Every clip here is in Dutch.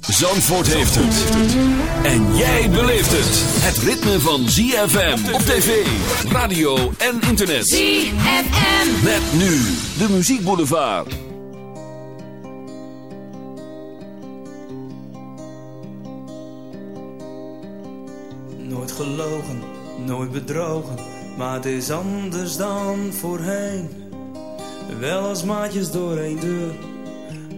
Zandvoort heeft het. En jij beleeft het. Het ritme van ZFM op tv, radio en internet. ZFM. Met nu de muziekboulevard. Nooit gelogen, nooit bedrogen, maar het is anders dan voorheen. Wel als maatjes door één deur,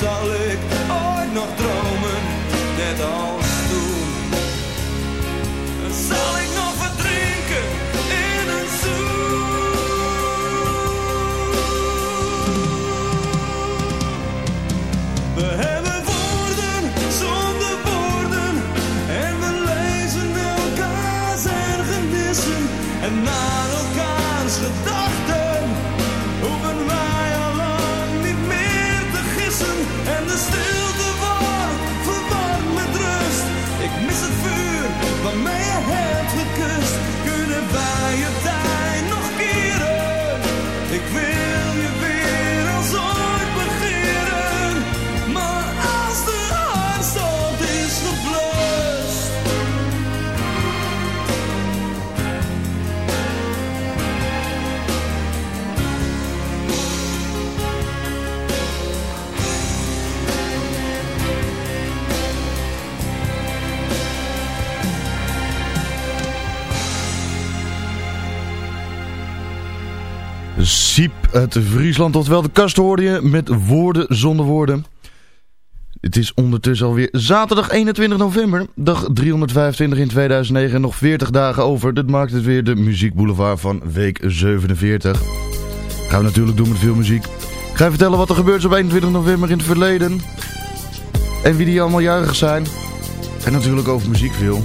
Zal ik ooit nog dromen, net als toen? Zal ik Siep uit Friesland, oftewel de kast hoorde je met woorden zonder woorden. Het is ondertussen alweer zaterdag 21 november, dag 325 in 2009 en nog 40 dagen over. Dat maakt het weer de muziekboulevard van week 47. Gaan we natuurlijk doen met veel muziek. Ik ga je vertellen wat er gebeurt op 21 november in het verleden. En wie die allemaal jarig zijn. En natuurlijk over muziek veel.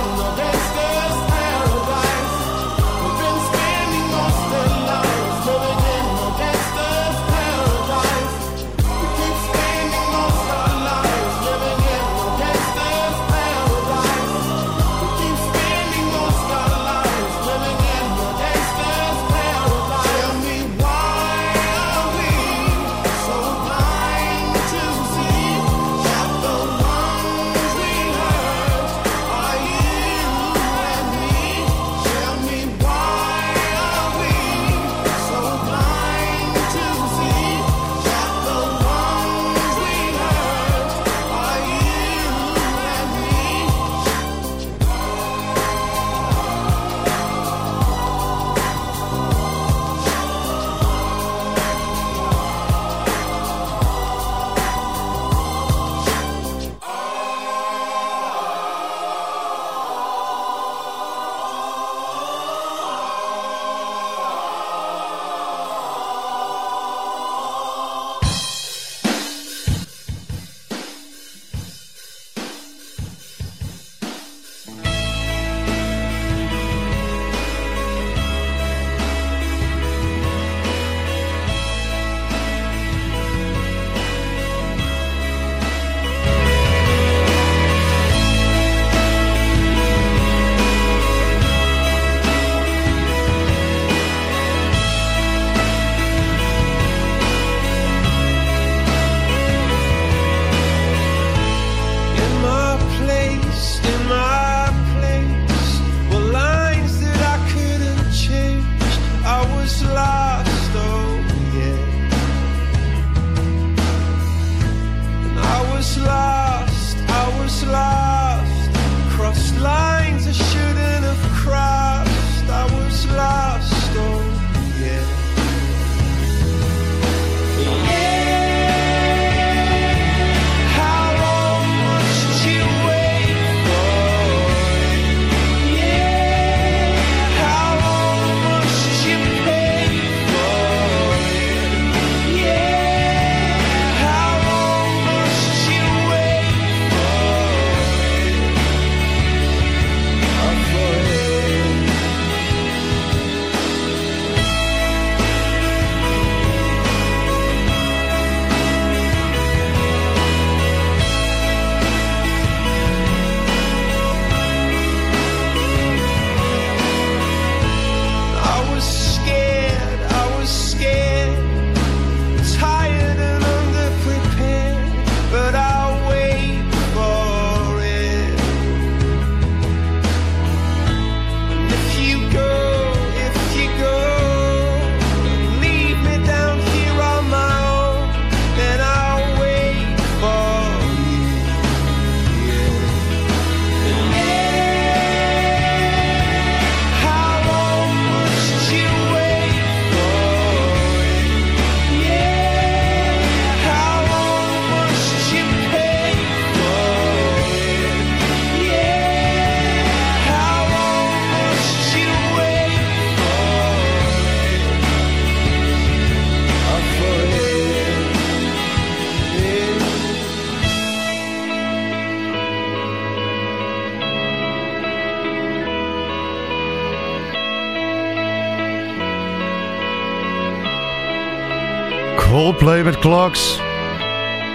Met Clocks.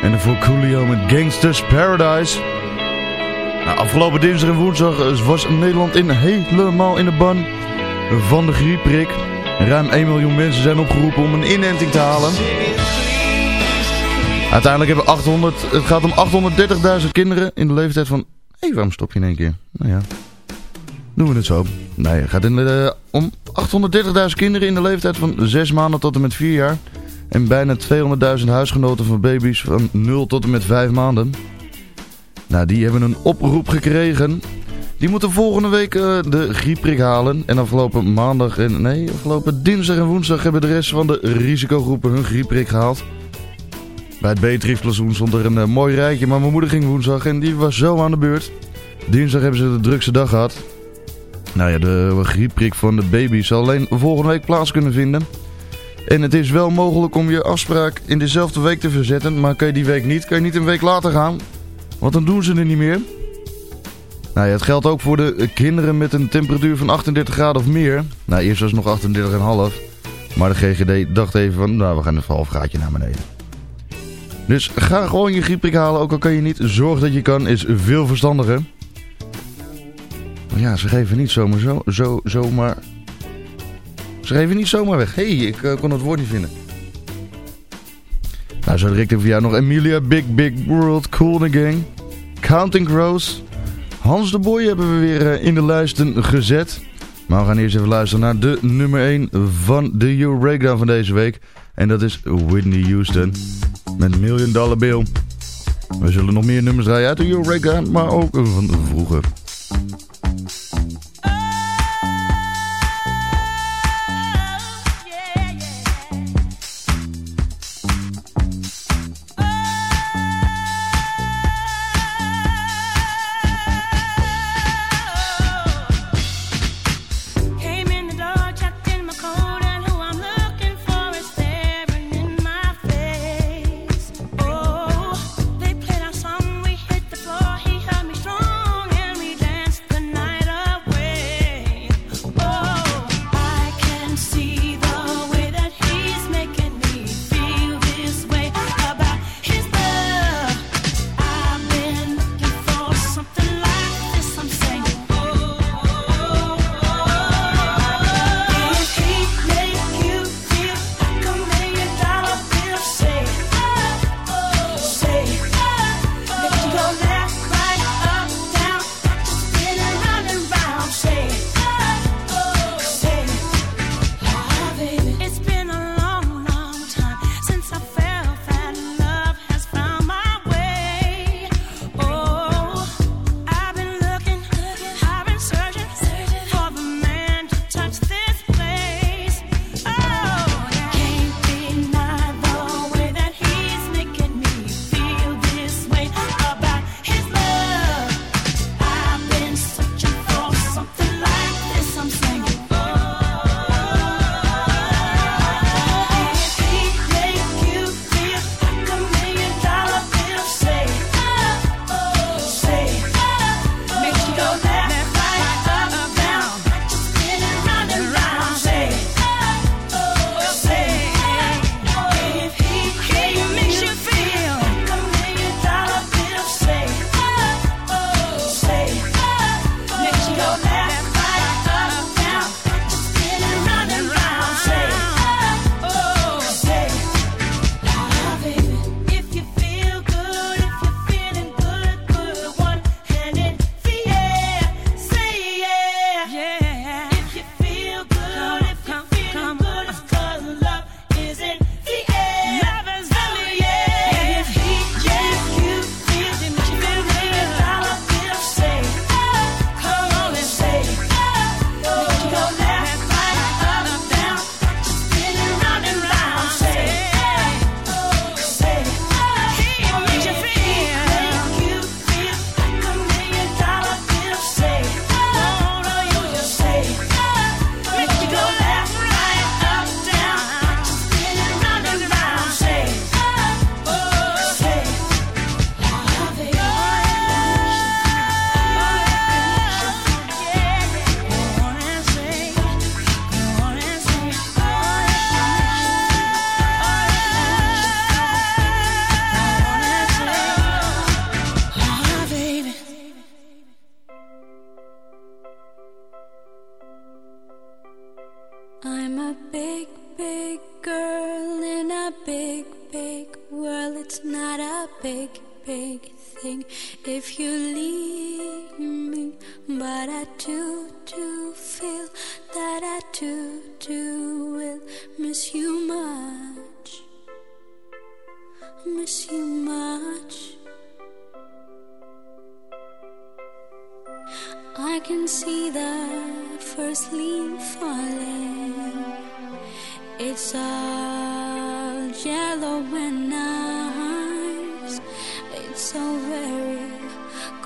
En daarvoor Coolio met Gangsters Paradise. Nou, afgelopen dinsdag en woensdag was Nederland in helemaal in de ban van de griepprik. Ruim 1 miljoen mensen zijn opgeroepen om een inenting te halen. Uiteindelijk hebben 800, het gaat om 830.000 kinderen in de leeftijd van... Hé, hey, waarom stop je in één keer? Nou ja, doen we het zo. Nee, het gaat de, om 830.000 kinderen in de leeftijd van 6 maanden tot en met 4 jaar... En bijna 200.000 huisgenoten van baby's van 0 tot en met 5 maanden. Nou, die hebben een oproep gekregen Die moeten volgende week uh, de griepprik halen. En afgelopen maandag en nee, afgelopen dinsdag en woensdag hebben de rest van de risicogroepen hun griepprik gehaald. Bij het B-triefplezoen stond er een uh, mooi rijtje, maar mijn moeder ging woensdag en die was zo aan de beurt. Dinsdag hebben ze de drukste dag gehad. Nou ja, de griepprik van de baby zal alleen volgende week plaats kunnen vinden. En het is wel mogelijk om je afspraak in dezelfde week te verzetten. Maar kan je die week niet, kan je niet een week later gaan. Want dan doen ze er niet meer. Nou ja, het geldt ook voor de kinderen met een temperatuur van 38 graden of meer. Nou, eerst was het nog 38,5. Maar de GGD dacht even van, nou we gaan een half graadje naar beneden. Dus ga gewoon je griepprik halen, ook al kan je niet. Zorg dat je kan, is veel verstandiger. Maar ja, ze geven niet zomaar zo, zo, zomaar ze geven niet zomaar weg. Hé, hey, ik uh, kon het woord niet vinden. Nou, zo direct voor jou nog Emilia, Big Big World, Cool Gang, Counting Crows. Hans de Boy hebben we weer uh, in de lijsten gezet. Maar we gaan eerst even luisteren naar de nummer 1 van de Euro Breakdown van deze week. En dat is Whitney Houston met Million Dollar Bill. We zullen nog meer nummers draaien uit de Euro Breakdown, maar ook van vroeger.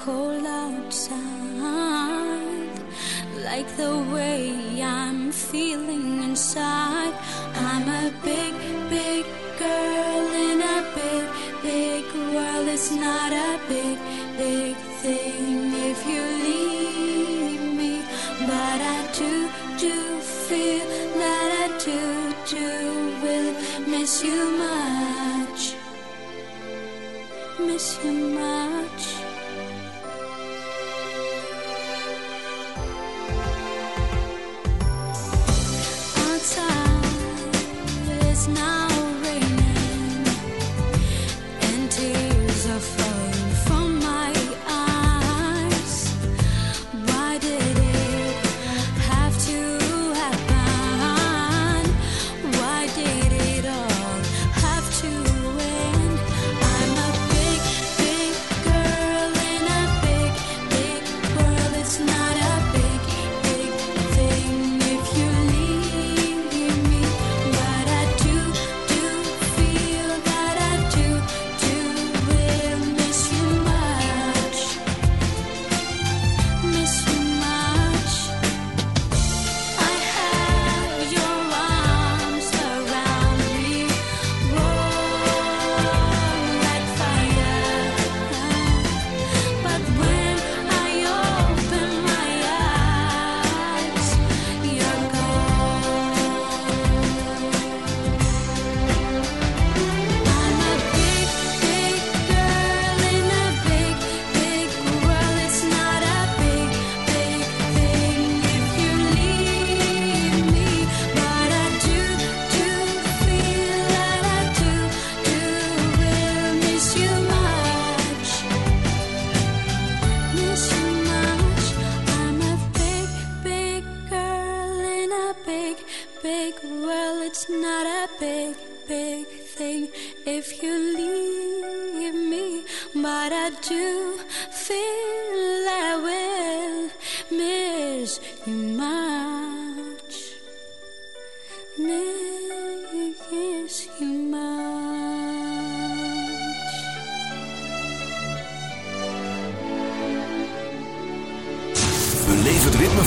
cold outside, like the way I'm feeling inside. I'm a big, big girl in a big, big world. It's not a big, big thing if you leave me, but I do, do feel that I do, do will miss you much, miss you much.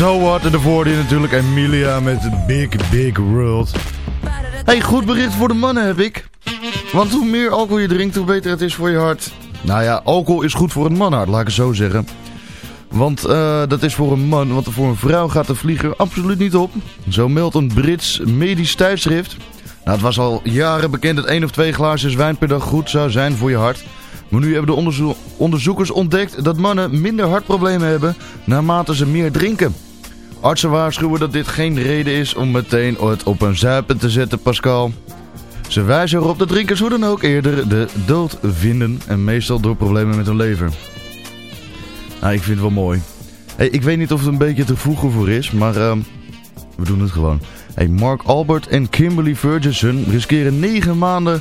So What. En daarvoor je natuurlijk Emilia met Big Big World. Hey, goed bericht voor de mannen heb ik. Want hoe meer alcohol je drinkt, hoe beter het is voor je hart. Nou ja, alcohol is goed voor een manhart, laat ik het zo zeggen. Want uh, dat is voor een man, want voor een vrouw gaat de vlieger absoluut niet op. Zo meldt een Brits medisch tijdschrift. Nou, het was al jaren bekend dat één of twee glaasjes wijn per dag goed zou zijn voor je hart. Maar nu hebben de onderzo onderzoekers ontdekt dat mannen minder hartproblemen hebben naarmate ze meer drinken. Artsen waarschuwen dat dit geen reden is om meteen het op een zuipen te zetten, Pascal. Ze wijzen erop dat drinkers hoe dan ook eerder de dood vinden en meestal door problemen met hun lever. Nou, ik vind het wel mooi. Hey, ik weet niet of het een beetje te vroeg voor is, maar uh, we doen het gewoon. Hey, Mark Albert en Kimberly Ferguson riskeren 9 maanden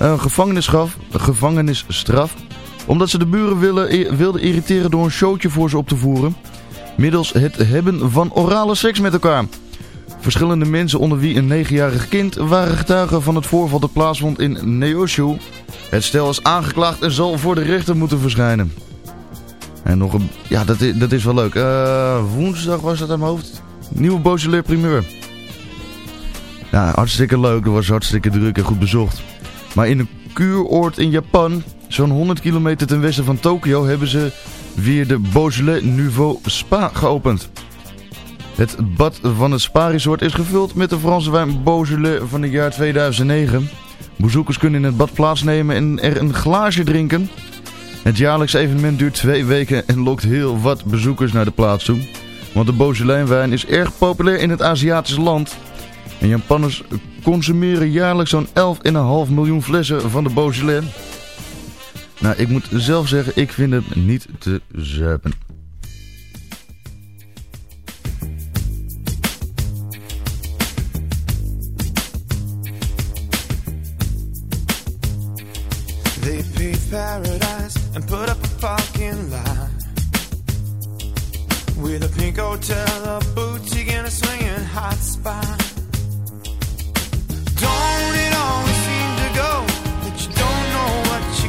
uh, gevangenisstraf, gevangenisstraf. Omdat ze de buren willen, wilden irriteren door een showtje voor ze op te voeren. Middels het hebben van orale seks met elkaar. Verschillende mensen onder wie een 9-jarig kind waren getuigen van het voorval dat plaatsvond in Neosho. Het stel is aangeklaagd en zal voor de rechter moeten verschijnen. En nog een... Ja, dat is, dat is wel leuk. Uh, woensdag was dat aan mijn hoofd. Nieuwe Beaujolais primeur. Ja, hartstikke leuk. Dat was hartstikke druk en goed bezocht. Maar in een kuuroord in Japan, zo'n 100 kilometer ten westen van Tokio, hebben ze weer de Beaujolais Nouveau Spa geopend. Het bad van het spa-resort is gevuld met de Franse wijn Beaujolais van het jaar 2009. Bezoekers kunnen in het bad plaatsnemen en er een glaasje drinken. Het jaarlijks evenement duurt twee weken en lokt heel wat bezoekers naar de plaats toe. Want de Beaujolais wijn is erg populair in het Aziatische land. En Japanners consumeren jaarlijks zo'n 11,5 miljoen flessen van de Beaujolais. Nou, ik moet zelf zeggen, ik vind het niet te zuipen. They paved paradise and put up a parking lot With a pink hotel, a boutique and a swinging hot spot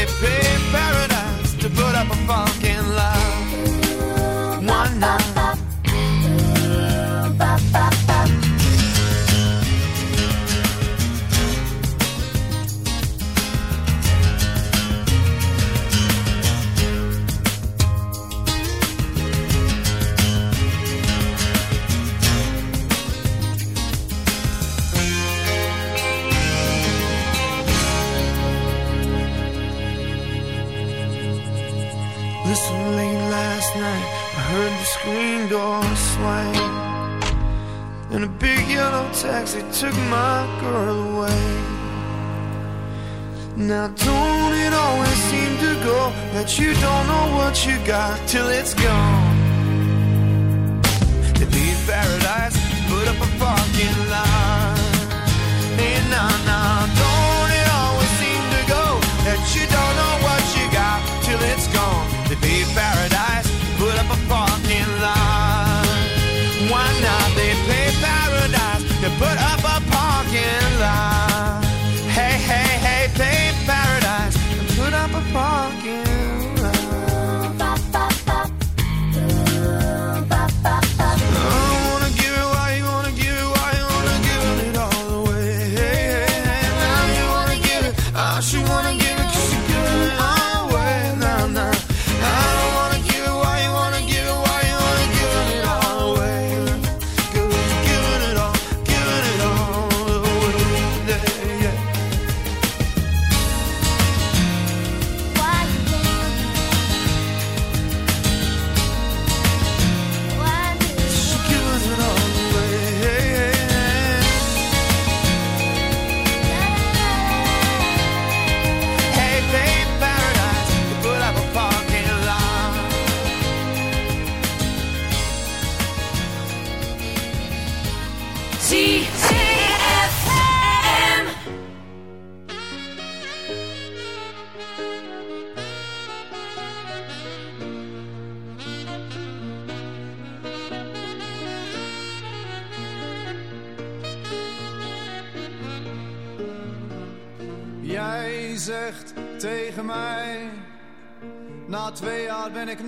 they paved paradise to put up a parking taxi took my girl away. Now, don't it always seem to go that you don't know what you got till it's gone? To be paradise, put up a parking lot. Hey, nah, nah, put up a parking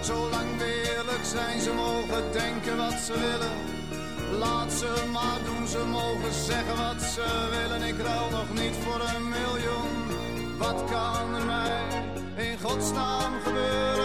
Zolang we eerlijk zijn. Ze mogen denken wat ze willen. Laat ze maar doen, ze mogen zeggen wat ze willen. Ik ruil nog niet voor een miljoen. Wat kan er mij in godsnaam gebeuren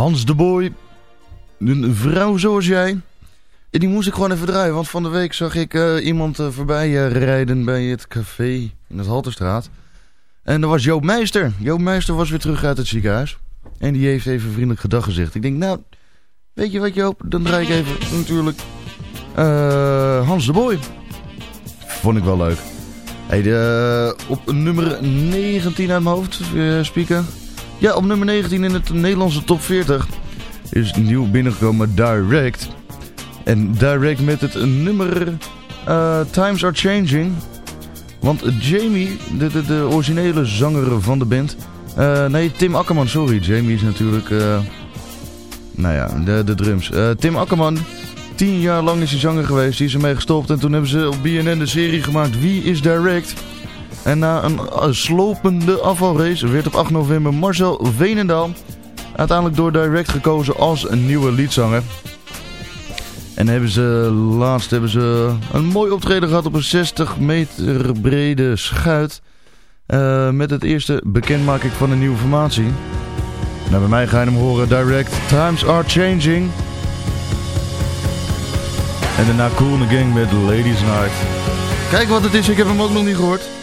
Hans de Boy, een vrouw zoals jij. En die moest ik gewoon even draaien, want van de week zag ik eh, iemand eh, voorbij eh, rijden bij het café in het Halterstraat. En dat was Joop Meister. Joop Meister was weer terug uit het ziekenhuis. En die heeft even vriendelijk gedag gezegd. Ik denk, nou, weet je wat Joop, dan draai ik even natuurlijk Hans de Boy. Vond ik wel leuk. Hey, de, op nummer 19 uit mijn hoofd, uh, speaker. Ja, op nummer 19 in het Nederlandse top 40 is nieuw binnengekomen Direct. En Direct met het nummer uh, Times Are Changing. Want Jamie, de, de, de originele zanger van de band... Uh, nee, Tim Akkerman, sorry. Jamie is natuurlijk... Uh, nou ja, de, de drums. Tim Akkerman, tien jaar lang is hij zanger geweest. Die is ermee gestopt. En toen hebben ze op BNN de serie gemaakt Wie is Direct... En na een slopende afvalrace werd op 8 november Marcel Veenendaal uiteindelijk door Direct gekozen als een nieuwe liedzanger. En hebben ze laatst hebben ze een mooi optreden gehad op een 60 meter brede schuit. Uh, met het eerste bekendmaking van een nieuwe formatie. Nou, bij mij ga je hem horen Direct Times Are Changing. En daarna Cool in the Gang met Ladies Night. Kijk wat het is, ik heb hem ook nog niet gehoord.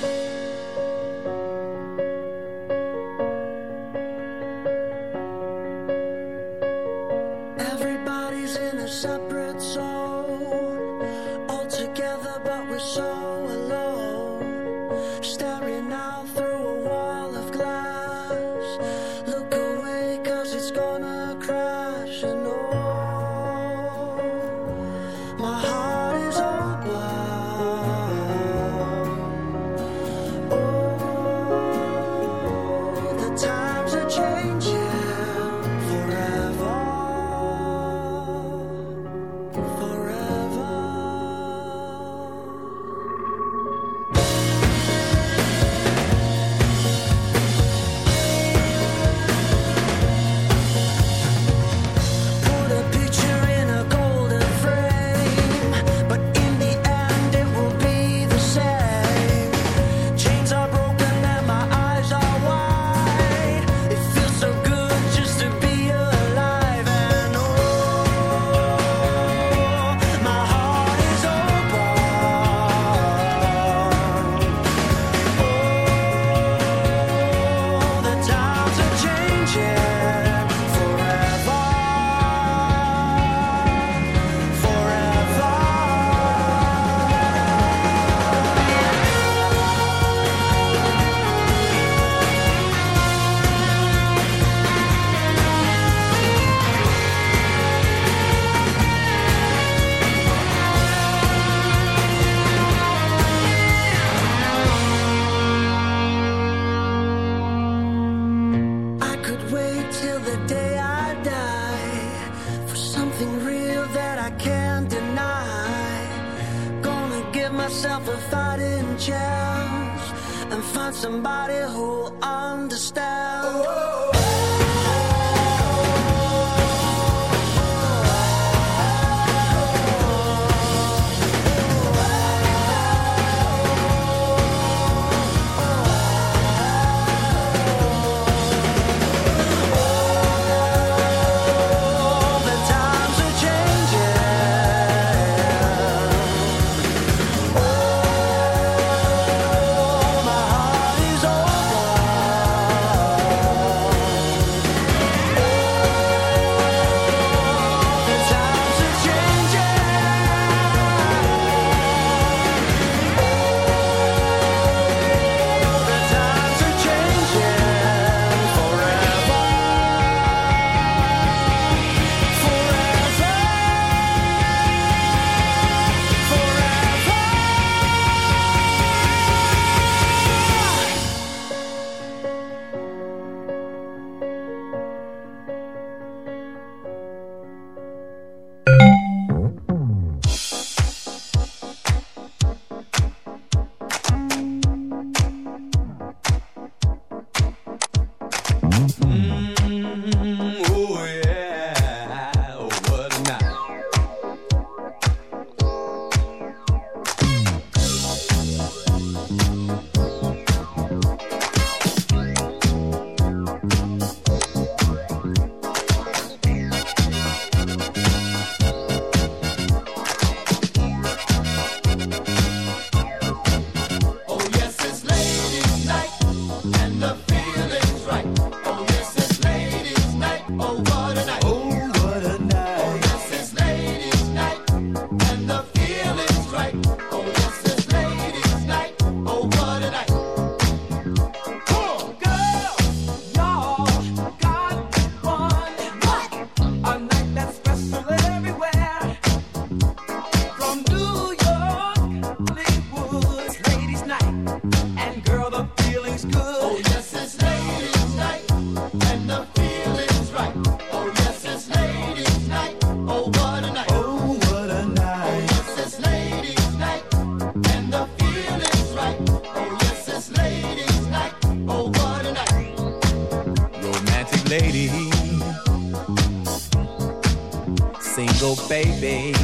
Baby,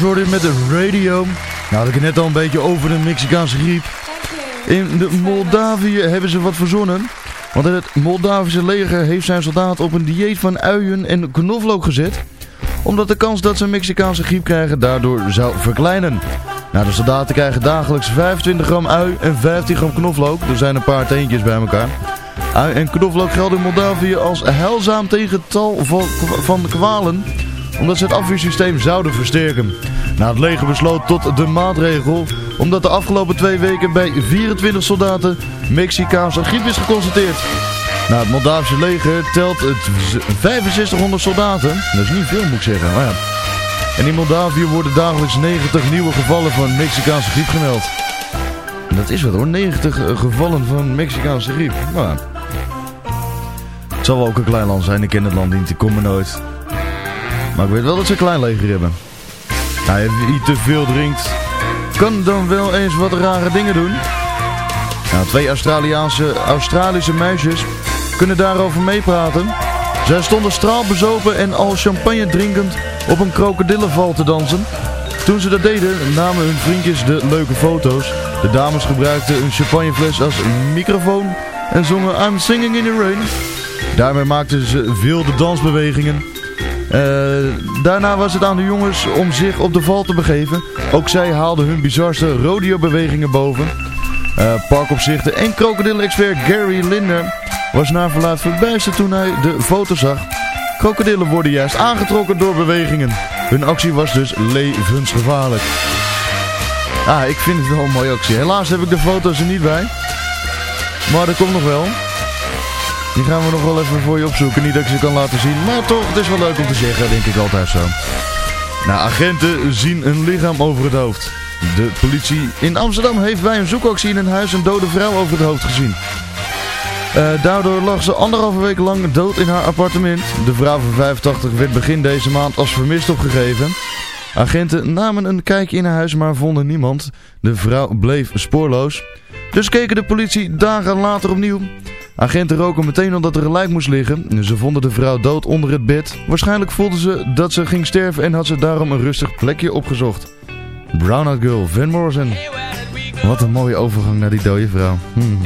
Hoorde je met de radio. Nou had ik het net al een beetje over de Mexicaanse griep. In de Moldavië hebben ze wat verzonnen. Want het Moldavische leger heeft zijn soldaten op een dieet van uien en knoflook gezet. Omdat de kans dat ze een Mexicaanse griep krijgen daardoor zou verkleinen. Nou, de soldaten krijgen dagelijks 25 gram ui en 15 gram knoflook. Er zijn een paar teentjes bij elkaar. Ui en knoflook gelden in Moldavië als heilzaam tegen tal van, van kwalen omdat ze het afweersysteem zouden versterken. Nou, het leger besloot tot de maatregel omdat de afgelopen twee weken bij 24 soldaten Mexicaanse griep is geconstateerd. Nou, het Moldavische leger telt het 6500 soldaten. Dat is niet veel moet ik zeggen, ja. En in Moldavië worden dagelijks 90 nieuwe gevallen van Mexicaanse griep gemeld. Dat is wat hoor, 90 eh, gevallen van Mexicaanse griep. Het zal wel ook een klein land zijn, ik ken het land niet, ik kom er nooit. Maar ik weet wel dat ze een klein leger hebben. Nou, wie te veel drinkt, kan dan wel eens wat rare dingen doen. Nou, twee Australiaanse, Australische meisjes kunnen daarover meepraten. Zij stonden straalbezopen en al champagne drinkend op een krokodillenval te dansen. Toen ze dat deden, namen hun vriendjes de leuke foto's. De dames gebruikten een champagnefles als microfoon en zongen I'm Singing in the Rain. Daarmee maakten ze wilde dansbewegingen. Eh, daarna was het aan de jongens om zich op de val te begeven. Ook zij haalden hun bizarste rodeo-bewegingen boven. Uh, parkopzichter en krokodillen-expert Gary Linder was naar verluid verbijsterd toen hij de foto zag. Krokodillen worden juist aangetrokken door bewegingen. Hun actie was dus levensgevaarlijk. Ah, ik vind het wel een mooie actie. Helaas heb ik de foto's er niet bij. Maar dat komt nog wel. Die gaan we nog wel even voor je opzoeken. Niet dat ik ze kan laten zien. Maar toch, het is wel leuk om te zeggen. Denk ik altijd zo. Nou, agenten zien een lichaam over het hoofd. De politie in Amsterdam heeft bij een zoekactie in een huis een dode vrouw over het hoofd gezien. Uh, daardoor lag ze anderhalve week lang dood in haar appartement. De vrouw van 85 werd begin deze maand als vermist opgegeven. Agenten namen een kijkje in haar huis, maar vonden niemand. De vrouw bleef spoorloos. Dus keken de politie dagen later opnieuw. Agenten roken meteen omdat er een lijk moest liggen. Ze vonden de vrouw dood onder het bed. Waarschijnlijk voelden ze dat ze ging sterven en had ze daarom een rustig plekje opgezocht. Brown Eyed Girl, Van Morrison. Wat een mooie overgang naar die dode vrouw. Hmm.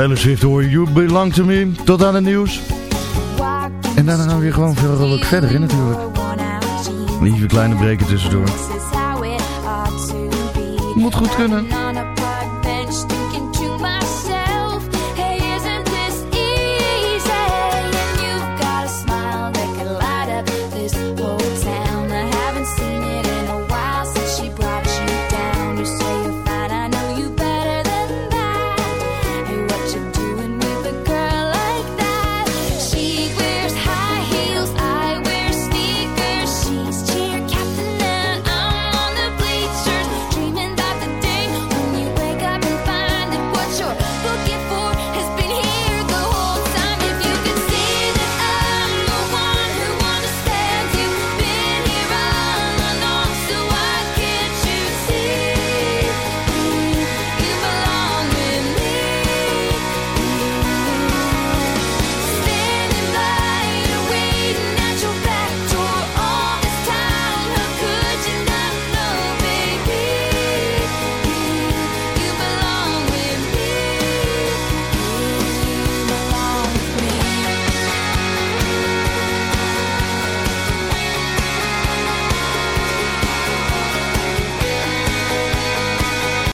Taylor Swift hoor You Belong To Me. Tot aan het nieuws. En daarna gaan we weer gewoon veel verder in natuurlijk. Lieve kleine breken tussendoor. Moet goed kunnen.